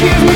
give me